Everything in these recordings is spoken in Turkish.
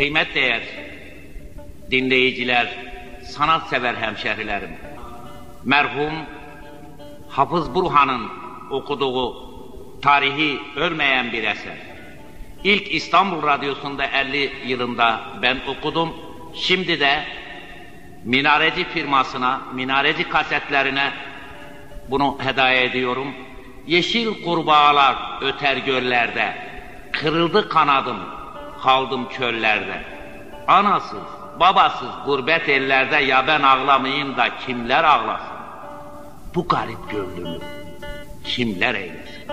Kıymetdeğer dinleyiciler, sanatsever hemşehrilerim. Merhum Hafız Burhan'ın okuduğu tarihi ölmeyen bir eser. İlk İstanbul Radyosu'nda 50 yılında ben okudum. Şimdi de Minareci firmasına, Minareci kasetlerine bunu hediye ediyorum. Yeşil kurbağalar öter göllerde, kırıldı kanadım, kaldım çöllerde. Anasız, babasız gurbet ellerde ya ben ağlamayayım da kimler ağlasın? Bu garip gönlümü kimler eylesin?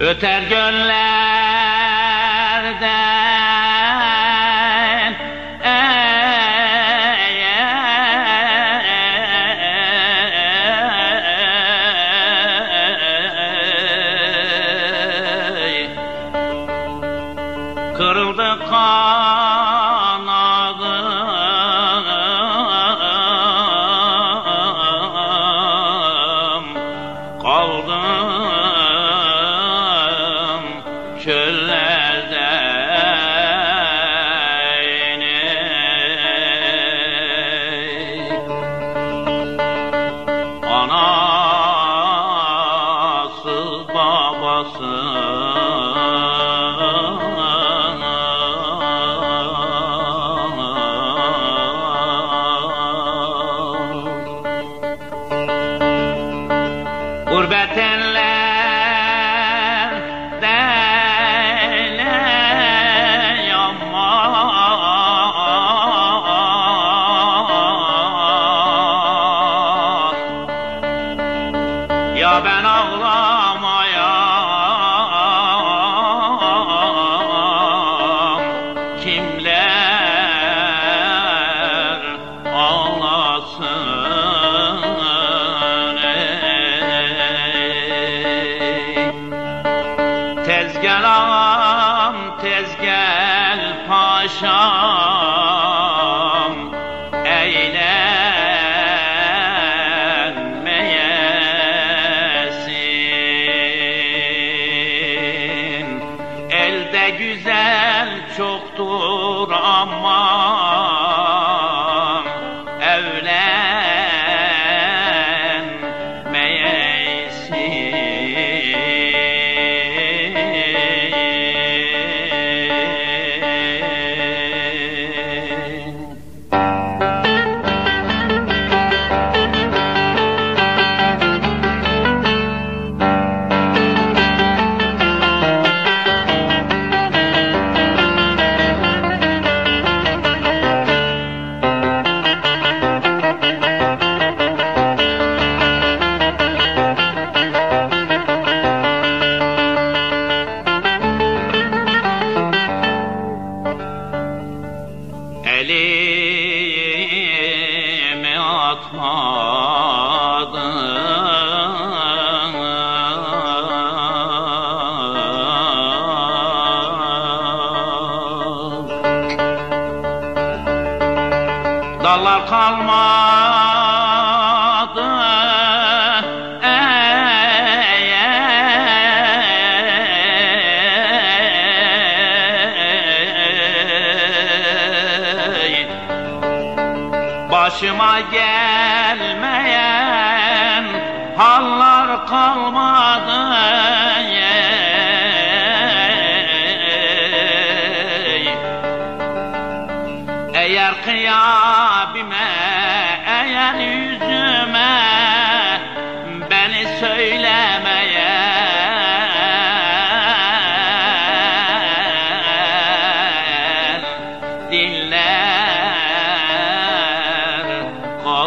Öter göllerden Kırıldı kanadım Kaldım çöllerde iney. Anasız babası 浪。Atmadım Dallar kalmadı Başıma gelmeyen hallar kalmadı Eğer kıyabime eğer yüzüme Beni söylemeye